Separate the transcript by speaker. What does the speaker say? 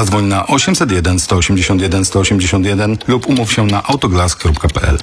Speaker 1: Zadzwoń na 801 181 181 lub umów się na autoglas.pl.